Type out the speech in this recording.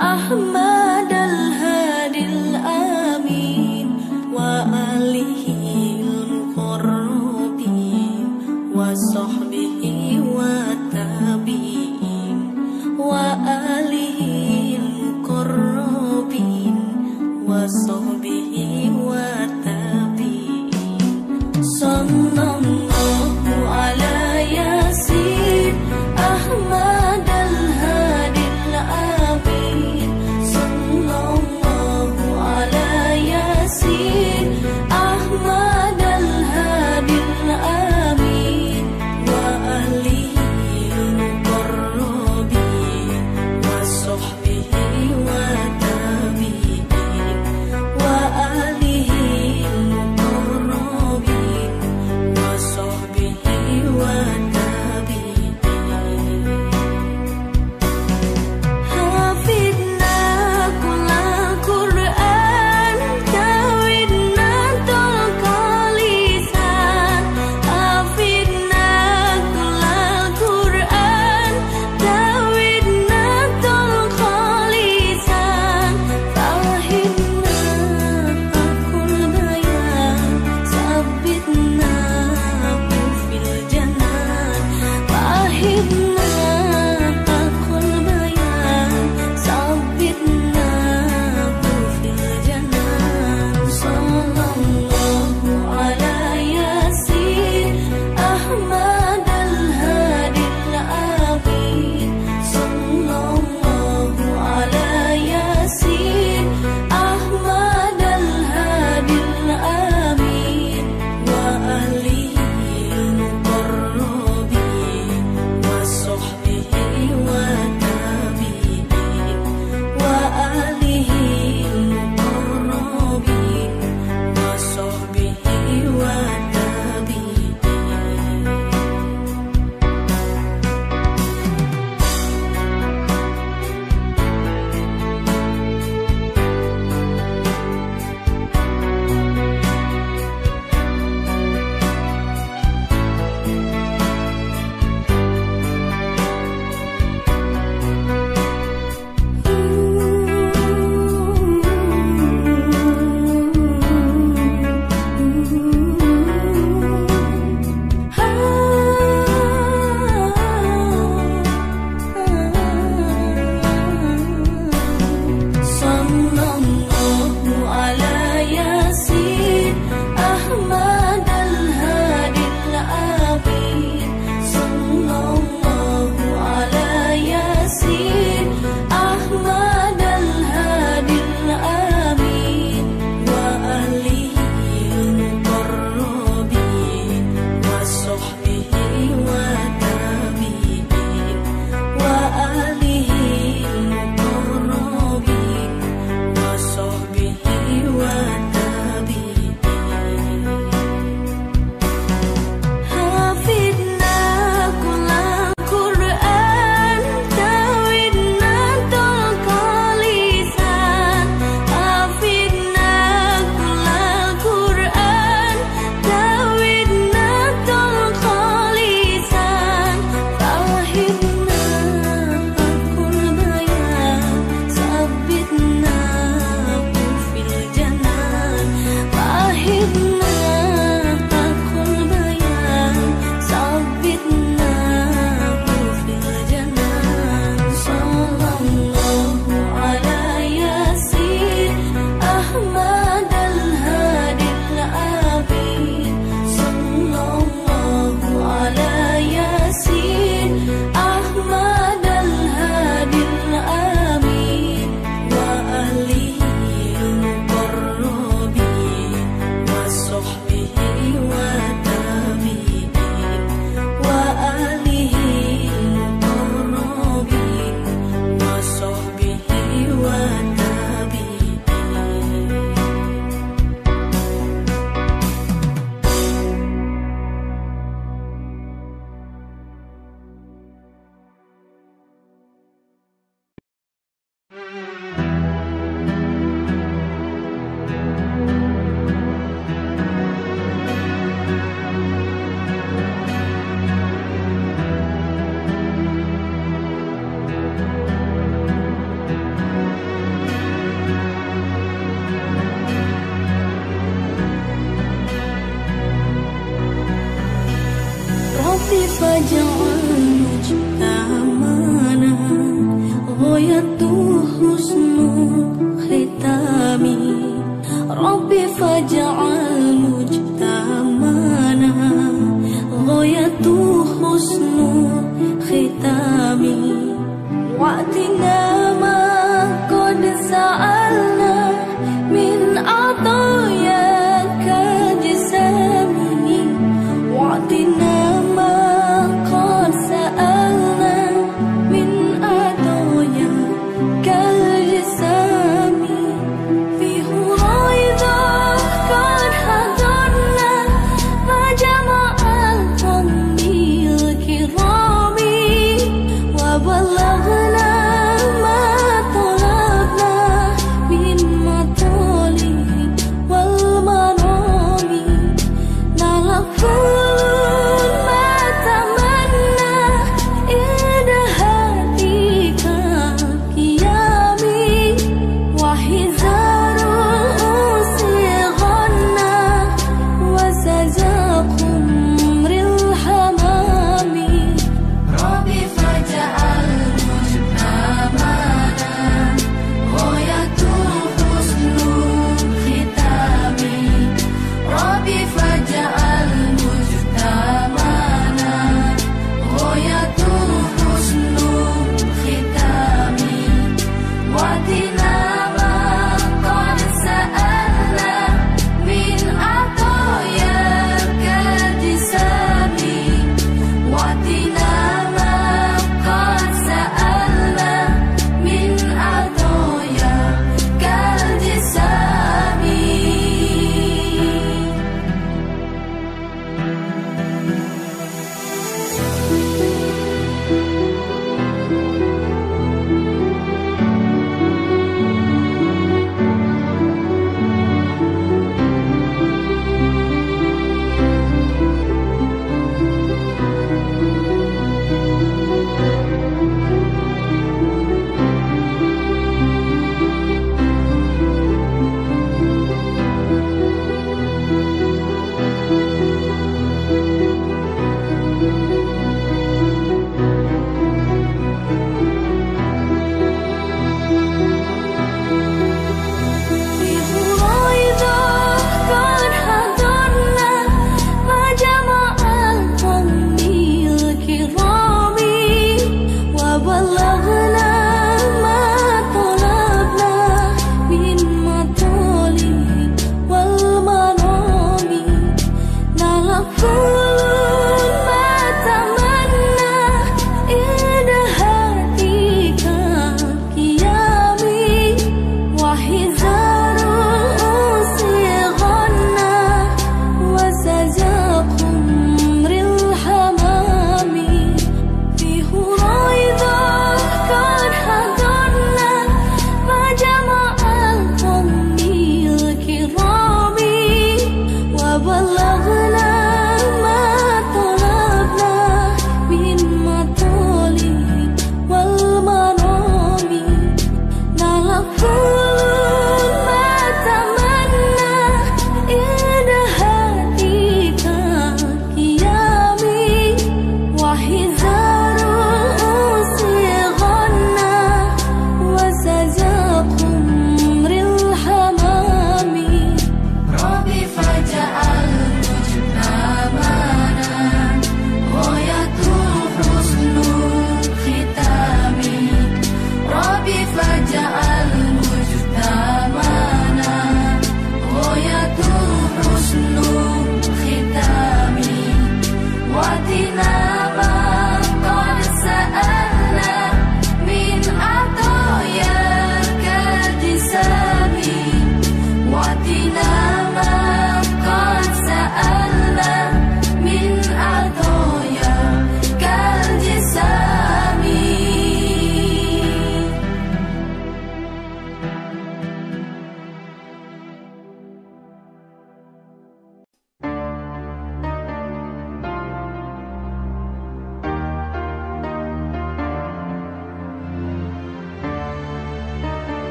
Ahmad. وقتنا.